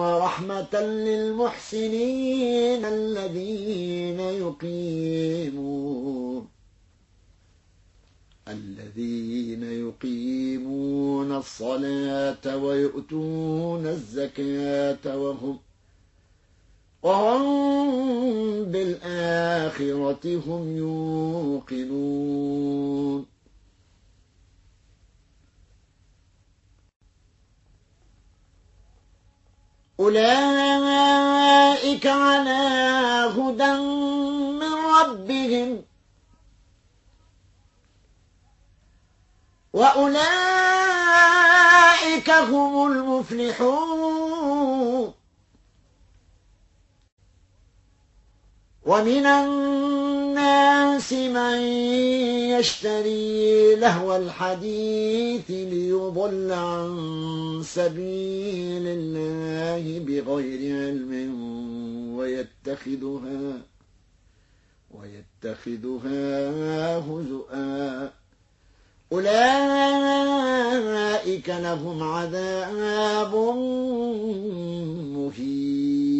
ورحمة للمحسنين الذين يقيمون الذين يقيمون الصلاة ويؤتون الزكاة وهم وهم بالآخرة هم يوقنون أولئك على هدى من ربهم. وأولئك هم المفلحون. ومن الناس من يشتري لهو الحديث ليضل عن سبيل الله بغير علم ويتخذها ويتخذها هزؤا. أولئك لهم عذاب مهين.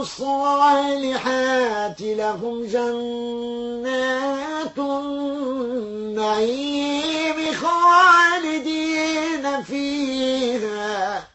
الصالحات لهم جنات النعيم خالدين فيها.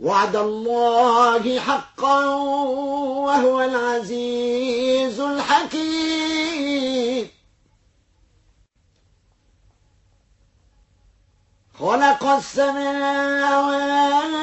وعد الله حقا وهو العزيز الحكيم. خلق السماوات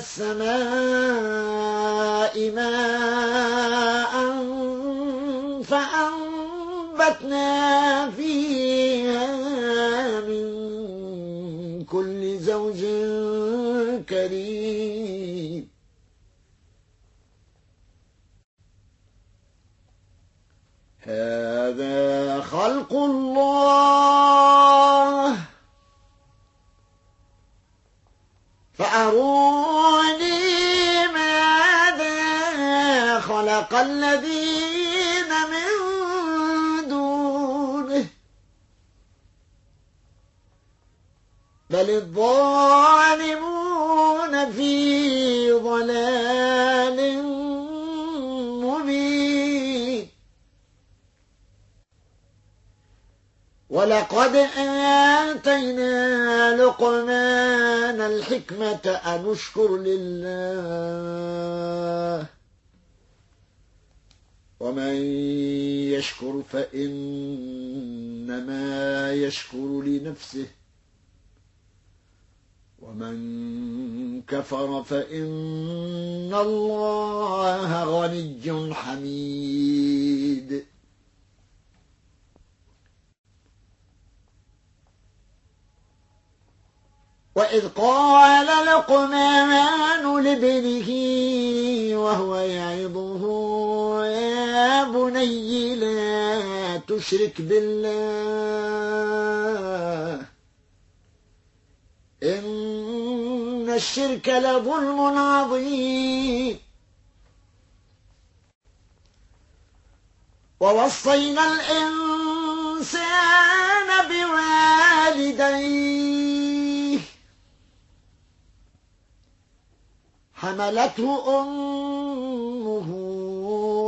السماء ماء فأنبتنا فيها من كل زوج كريم. هذا خلق الله. فأروني خلق الذين من دونه. بل الظالمون في ضلال مبين. ولقد آتينا لقمان الحكمة أن لله. ومن يشكر فإنما يشكر لنفسه. ومن كفر فإن الله غني حميد. وإذ قال لقمان لابنه وهو بني لا تشرك بالله. إن الشرك لظلم عظيم. ووصينا الإنسان بوالديه. حملته أمه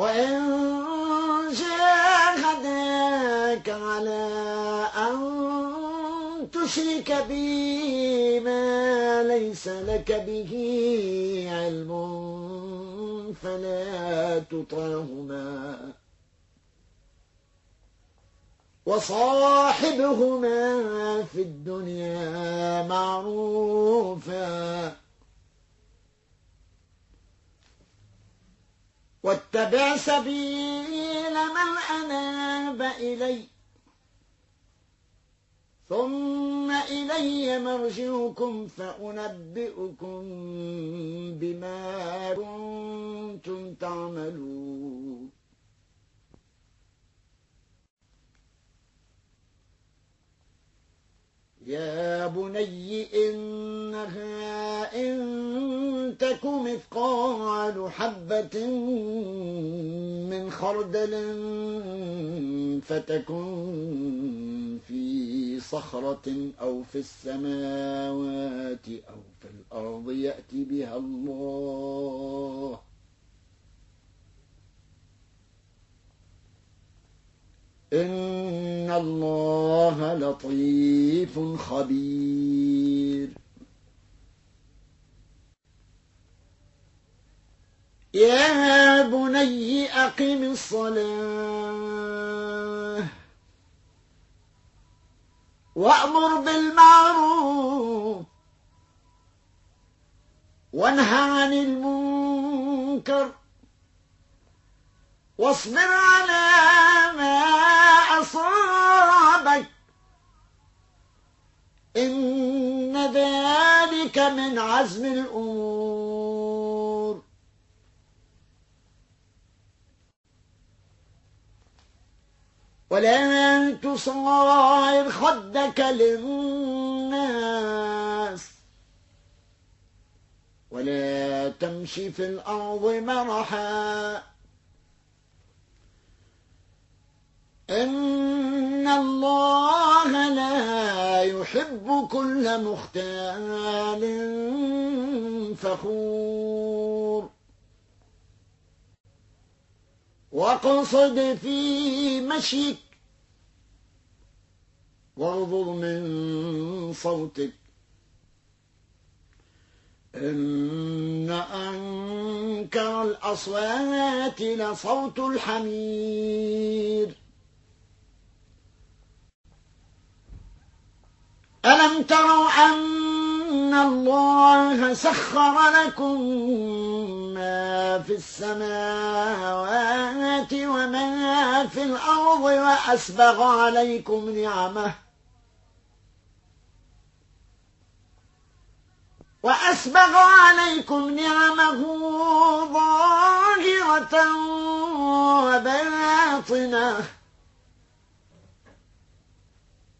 وإن جاهداك على أن تشرك بي ما ليس لك به علم فلا تطعهما. وصاحبهما في الدنيا معروفا. واتبع سبيل من أناب إلي. ثم إلي مرجعكم فأنبئكم بما كنتم تعملون. يا بني إنها مثقال حبة من خردل فتكن في صخرة أو في السماوات أو في الأرض يأتي بها الله. إن الله لطيف خبير. يا بني أقم الصلاة وأمر بالمعروف وانهى عن المنكر واصبر على ما أصابك إن ذلك من عزم الأمور ولا تصغر خدك للناس. ولا تمشي في الأرض مرحا. إن الله لا يحب كل مختال فخور. واقصد في مشيك واغضض من صوتك إن أنكر الأصوات لصوت الحمير ألم تروا أن الله سخر لكم ما في السماوات وما في الأرض وأسبغ عليكم نعمة وأسبغ عليكم نعمه ظاهرة وباطنة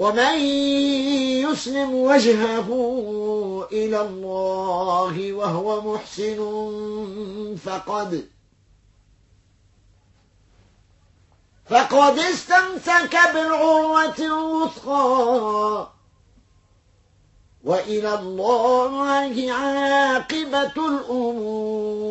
ومن يسلم وجهه إلى الله وهو محسن فقد فقد استمسك بالعروة الوثقى وإلى الله عاقبة الأمور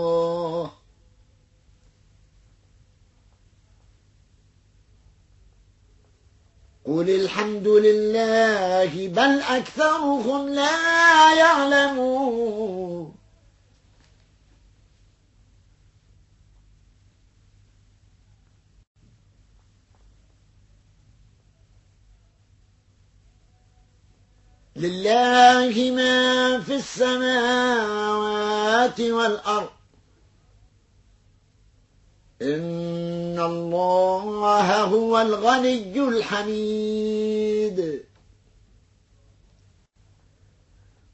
قل الحمد لله بل أكثرهم لا يعلمون لله ما في السماوات والأرض إن الله هو الغني الحميد.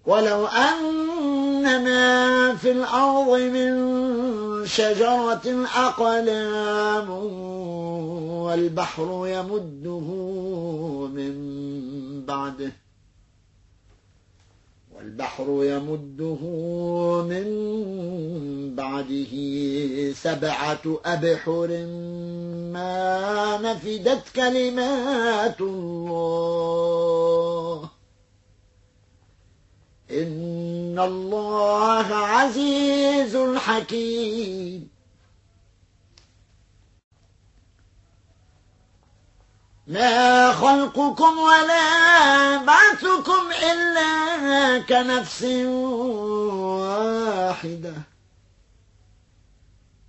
ولو أن ما في الأرض من شجرة أقلام والبحر يمده من بعده والبحر يمده من بعده سبعة أبحر ما نفدت كلمات الله. إن الله عزيز حكيم. ما خلقكم ولا بعثكم إلا كنفس واحدة.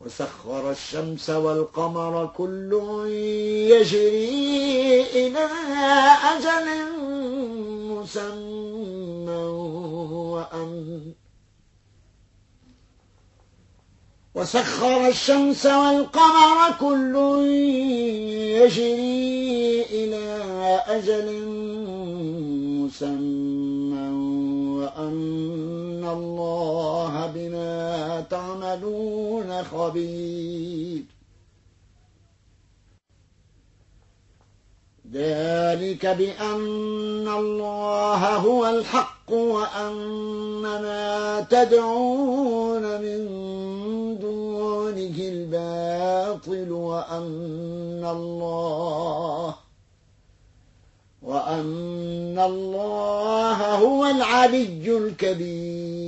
وسخر الشمس والقمر كل يجري إلى أجل مسمى وأن وسخر الشمس والقمر كل يجري إلى أجل مسمى وأن تعملون خبير. ذلك بأن الله هو الحق وأن ما تدعون من دونه الباطل وأن الله وأن الله هو العلي الكبير.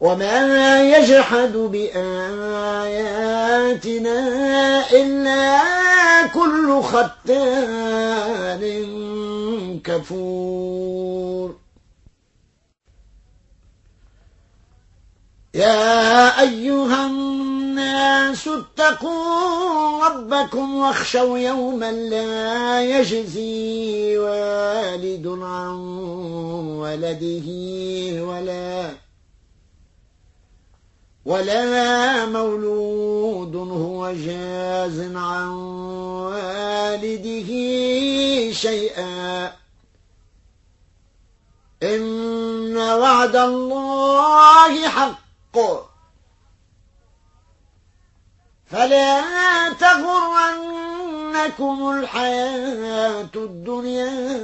وما يجحد بآياتنا إلا كل ختان كفور. يا أيها الناس اتقوا ربكم واخشوا يوما لا يجزي والد عن ولده ولا ولا مولود هو جاز عن والده شيئا. إن وعد الله حق. فلا تغرنكم الحياة الدنيا.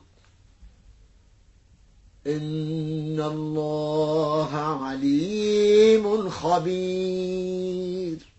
إن الله عليم خبير.